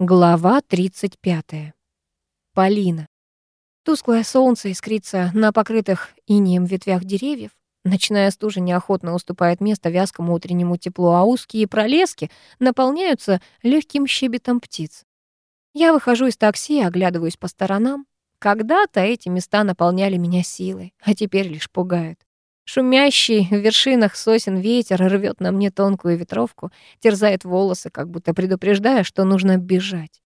Глава 35. Полина. Тусклое солнце искрится на покрытых инеем ветвях деревьев. Ночная стужа неохотно уступает место вязкому утреннему теплу, а узкие пролески наполняются легким щебетом птиц. Я выхожу из такси и оглядываюсь по сторонам. Когда-то эти места наполняли меня силой, а теперь лишь пугают. Шумящий в вершинах сосен ветер рвет на мне тонкую ветровку, терзает волосы, как будто предупреждая, что нужно бежать.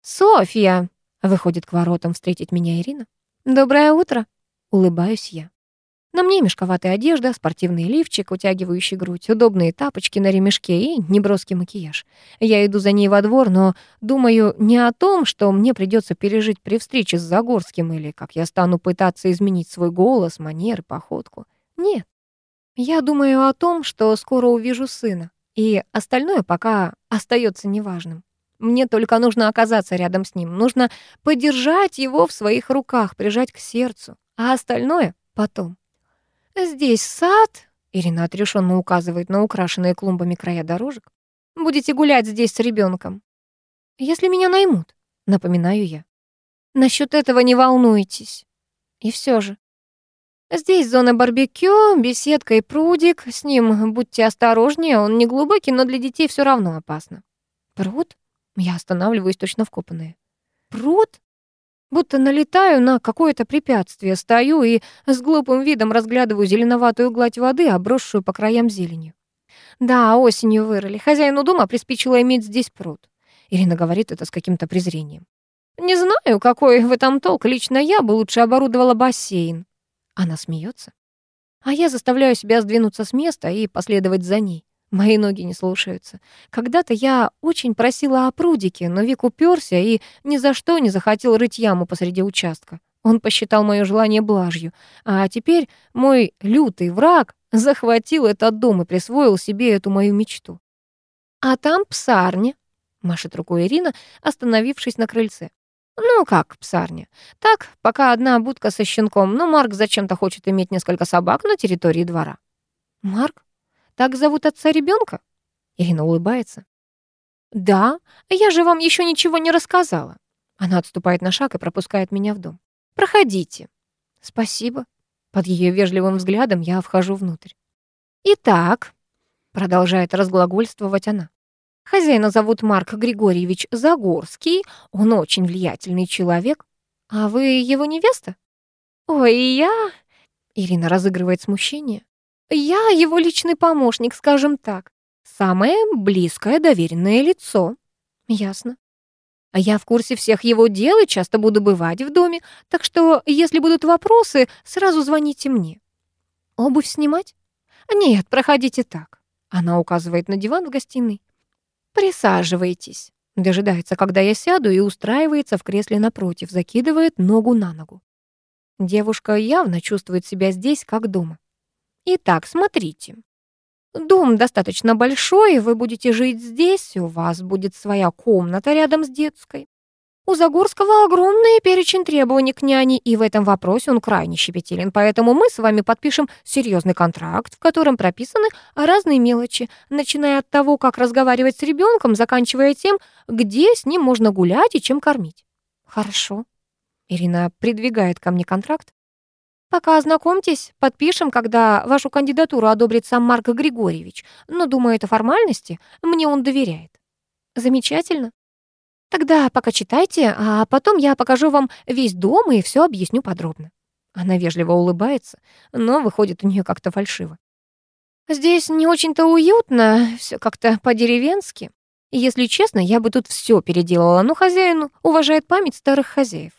«Софья!» — выходит к воротам встретить меня Ирина. «Доброе утро!» — улыбаюсь я. На мне мешковатая одежда, спортивный лифчик, утягивающий грудь, удобные тапочки на ремешке и неброский макияж. Я иду за ней во двор, но думаю не о том, что мне придется пережить при встрече с Загорским или как я стану пытаться изменить свой голос, манеры, походку. Нет. Я думаю о том, что скоро увижу сына, и остальное пока остается неважным. Мне только нужно оказаться рядом с ним, нужно подержать его в своих руках, прижать к сердцу, а остальное потом. Здесь сад, Ирина отрешенно указывает на украшенные клумбами края дорожек. Будете гулять здесь с ребенком. Если меня наймут, напоминаю я. Насчет этого не волнуйтесь. И все же, Здесь зона барбекю, беседка и прудик. С ним будьте осторожнее, он не глубокий, но для детей все равно опасно. Пруд? Я останавливаюсь точно вкопанная. Пруд? Будто налетаю на какое-то препятствие, стою и с глупым видом разглядываю зеленоватую гладь воды, обросшую по краям зеленью. Да, осенью вырыли. Хозяину дома приспичило иметь здесь пруд. Ирина говорит это с каким-то презрением. Не знаю, какой в этом толк. Лично я бы лучше оборудовала бассейн. Она смеется. А я заставляю себя сдвинуться с места и последовать за ней. Мои ноги не слушаются. Когда-то я очень просила о прудике, но Вик уперся и ни за что не захотел рыть яму посреди участка. Он посчитал мое желание блажью. А теперь мой лютый враг захватил этот дом и присвоил себе эту мою мечту. «А там псарня», — машет рукой Ирина, остановившись на крыльце. Ну как, псарня. Так, пока одна будка со щенком, но Марк зачем-то хочет иметь несколько собак на территории двора. Марк? Так зовут отца ребенка? Ирина улыбается. Да, я же вам еще ничего не рассказала. Она отступает на шаг и пропускает меня в дом. Проходите. Спасибо. Под ее вежливым взглядом я вхожу внутрь. Итак, продолжает разглагольствовать она. Хозяина зовут Марк Григорьевич Загорский, он очень влиятельный человек. А вы его невеста? Ой, я... Ирина разыгрывает смущение. Я его личный помощник, скажем так. Самое близкое доверенное лицо. Ясно. А я в курсе всех его дел и часто буду бывать в доме, так что, если будут вопросы, сразу звоните мне. Обувь снимать? Нет, проходите так. Она указывает на диван в гостиной. «Присаживайтесь». Дожидается, когда я сяду, и устраивается в кресле напротив, закидывает ногу на ногу. Девушка явно чувствует себя здесь, как дома. Итак, смотрите. Дом достаточно большой, вы будете жить здесь, у вас будет своя комната рядом с детской. У Загорского огромный перечень требований к няне, и в этом вопросе он крайне щепетилен, поэтому мы с вами подпишем серьезный контракт, в котором прописаны разные мелочи, начиная от того, как разговаривать с ребенком, заканчивая тем, где с ним можно гулять и чем кормить. Хорошо. Ирина придвигает ко мне контракт. Пока ознакомьтесь, подпишем, когда вашу кандидатуру одобрит сам Марк Григорьевич. Но, думаю, это формальности, мне он доверяет. Замечательно. Тогда пока читайте, а потом я покажу вам весь дом и все объясню подробно. Она вежливо улыбается, но выходит у нее как-то фальшиво. Здесь не очень-то уютно, все как-то по-деревенски. Если честно, я бы тут все переделала, но хозяину уважает память старых хозяев.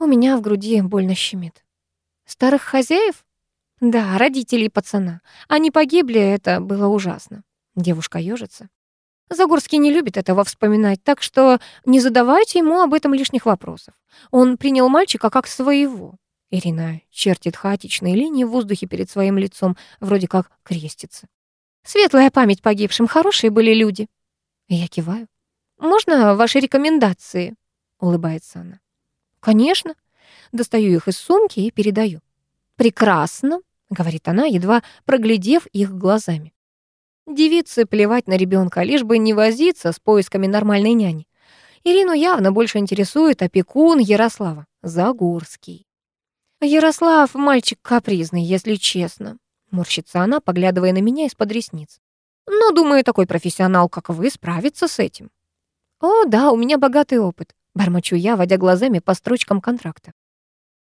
У меня в груди больно щемит. Старых хозяев? Да, родителей пацана. Они погибли, это было ужасно. Девушка ёжится. Загорский не любит этого вспоминать, так что не задавайте ему об этом лишних вопросов. Он принял мальчика как своего. Ирина чертит хаотичные линии в воздухе перед своим лицом, вроде как крестится. Светлая память погибшим, хорошие были люди. Я киваю. «Можно ваши рекомендации?» — улыбается она. «Конечно». Достаю их из сумки и передаю. «Прекрасно», — говорит она, едва проглядев их глазами. Девице плевать на ребенка, лишь бы не возиться с поисками нормальной няни. Ирину явно больше интересует опекун Ярослава, Загорский. «Ярослав — мальчик капризный, если честно», — морщится она, поглядывая на меня из-под ресниц. «Но, думаю, такой профессионал, как вы, справится с этим». «О, да, у меня богатый опыт», — бормочу я, водя глазами по строчкам контракта.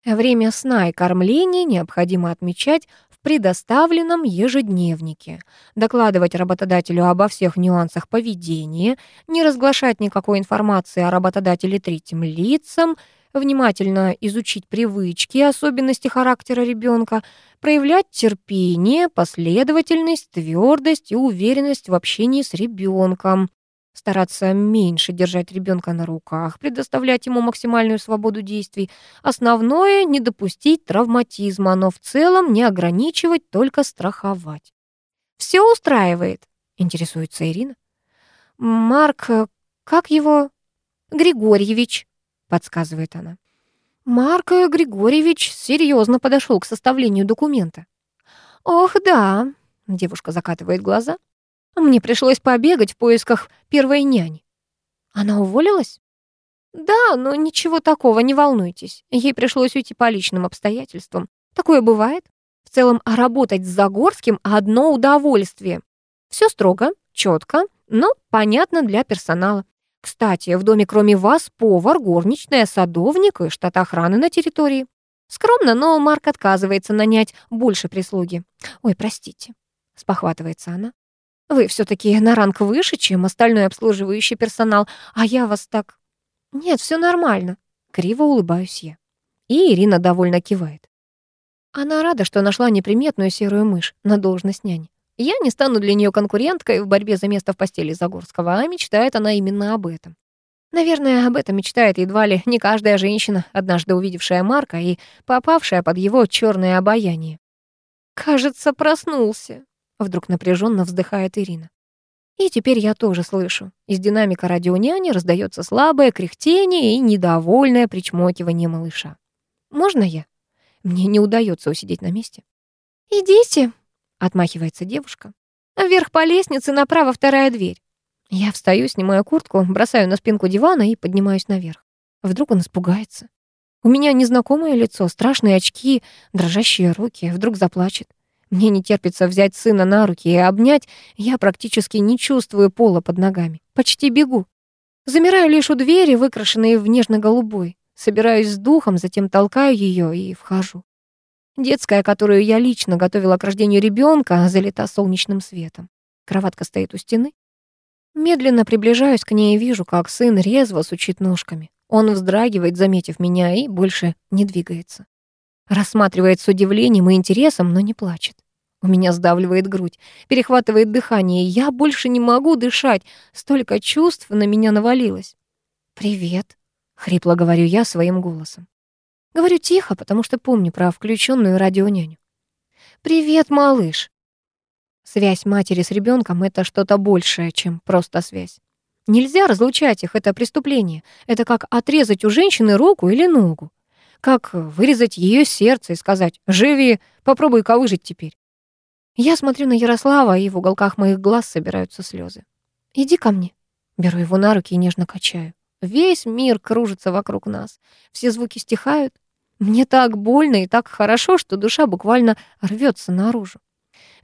Время сна и кормления необходимо отмечать в предоставленном ежедневнике, докладывать работодателю обо всех нюансах поведения, не разглашать никакой информации о работодателе третьим лицам, внимательно изучить привычки и особенности характера ребенка, проявлять терпение, последовательность, твердость и уверенность в общении с ребенком, стараться меньше держать ребенка на руках, предоставлять ему максимальную свободу действий. Основное — не допустить травматизма, но в целом не ограничивать, только страховать. «Все устраивает?» — интересуется Ирина. «Марк, как его?» «Григорьевич», подсказывает она. Марк Григорьевич серьезно подошел к составлению документа. Ох, да, девушка закатывает глаза. Мне пришлось побегать в поисках первой няни. Она уволилась? Да, но ничего такого, не волнуйтесь. Ей пришлось уйти по личным обстоятельствам. Такое бывает. В целом, работать с Загорским — одно удовольствие. Все строго, четко, но понятно для персонала. Кстати, в доме кроме вас повар, горничная, садовник и штат охраны на территории. Скромно, но Марк отказывается нанять больше прислуги. Ой, простите, спохватывается она. Вы все таки на ранг выше, чем остальной обслуживающий персонал, а я вас так... Нет, все нормально. Криво улыбаюсь я. И Ирина довольно кивает. Она рада, что нашла неприметную серую мышь на должность няни. Я не стану для нее конкуренткой в борьбе за место в постели Загорского, а мечтает она именно об этом. Наверное, об этом мечтает едва ли не каждая женщина, однажды увидевшая Марка и попавшая под его черное обаяние. «Кажется, проснулся», — вдруг напряженно вздыхает Ирина. И теперь я тоже слышу. Из динамика радионяни раздается слабое кряхтение и недовольное причмокивание малыша. «Можно я?» Мне не удается усидеть на месте. «Идите», Отмахивается девушка. Вверх по лестнице, направо вторая дверь. Я встаю, снимаю куртку, бросаю на спинку дивана и поднимаюсь наверх. Вдруг он испугается. У меня незнакомое лицо, страшные очки, дрожащие руки. Вдруг заплачет. Мне не терпится взять сына на руки и обнять. Я практически не чувствую пола под ногами. Почти бегу. Замираю лишь у двери, выкрашенной в нежно-голубой. Собираюсь с духом, затем толкаю ее и вхожу. Детская, которую я лично готовила к рождению ребенка, залита солнечным светом. Кроватка стоит у стены. Медленно приближаюсь к ней и вижу, как сын резво сучит ножками. Он вздрагивает, заметив меня, и больше не двигается. Рассматривает с удивлением и интересом, но не плачет. У меня сдавливает грудь, перехватывает дыхание, я больше не могу дышать. Столько чувств на меня навалилось. «Привет», — хрипло говорю я своим голосом. Говорю тихо, потому что помню про включенную радионяню. «Привет, малыш!» Связь матери с ребенком это что-то большее, чем просто связь. Нельзя разлучать их, это преступление. Это как отрезать у женщины руку или ногу. Как вырезать ее сердце и сказать «Живи, попробуй-ка выжить теперь». Я смотрю на Ярослава, и в уголках моих глаз собираются слезы. «Иди ко мне». Беру его на руки и нежно качаю. Весь мир кружится вокруг нас. Все звуки стихают. Мне так больно и так хорошо, что душа буквально рвется наружу.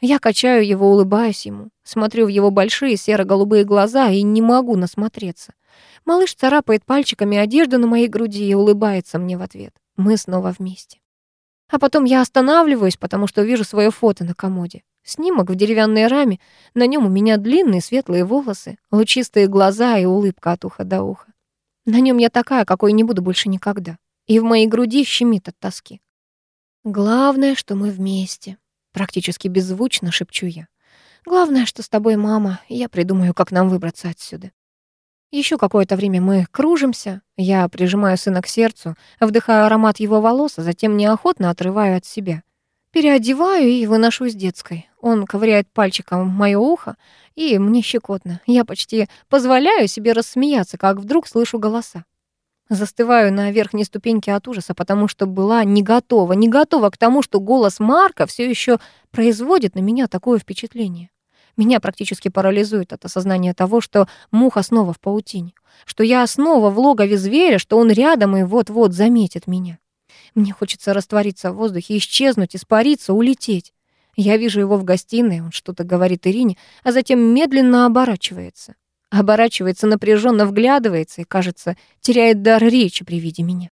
Я качаю его, улыбаюсь ему, смотрю в его большие серо-голубые глаза и не могу насмотреться. Малыш царапает пальчиками одежду на моей груди и улыбается мне в ответ. Мы снова вместе. А потом я останавливаюсь, потому что вижу свое фото на комоде. Снимок в деревянной раме, на нем у меня длинные светлые волосы, лучистые глаза и улыбка от уха до уха. На нем я такая, какой не буду больше никогда. И в моей груди щемит от тоски. Главное, что мы вместе. Практически беззвучно шепчу я. Главное, что с тобой мама, я придумаю, как нам выбраться отсюда. Еще какое-то время мы кружимся, я прижимаю сына к сердцу, вдыхаю аромат его волос, а затем неохотно отрываю от себя. Переодеваю и выношу из детской. Он ковыряет пальчиком моё ухо, и мне щекотно. Я почти позволяю себе рассмеяться, как вдруг слышу голоса. Застываю на верхней ступеньке от ужаса, потому что была не готова, не готова к тому, что голос Марка все еще производит на меня такое впечатление. Меня практически парализует от осознания того, что муха снова в паутине, что я снова в логове зверя, что он рядом и вот-вот заметит меня. Мне хочется раствориться в воздухе, исчезнуть, испариться, улететь. Я вижу его в гостиной, он что-то говорит Ирине, а затем медленно оборачивается. Оборачивается, напряженно вглядывается и, кажется, теряет дар речи при виде меня.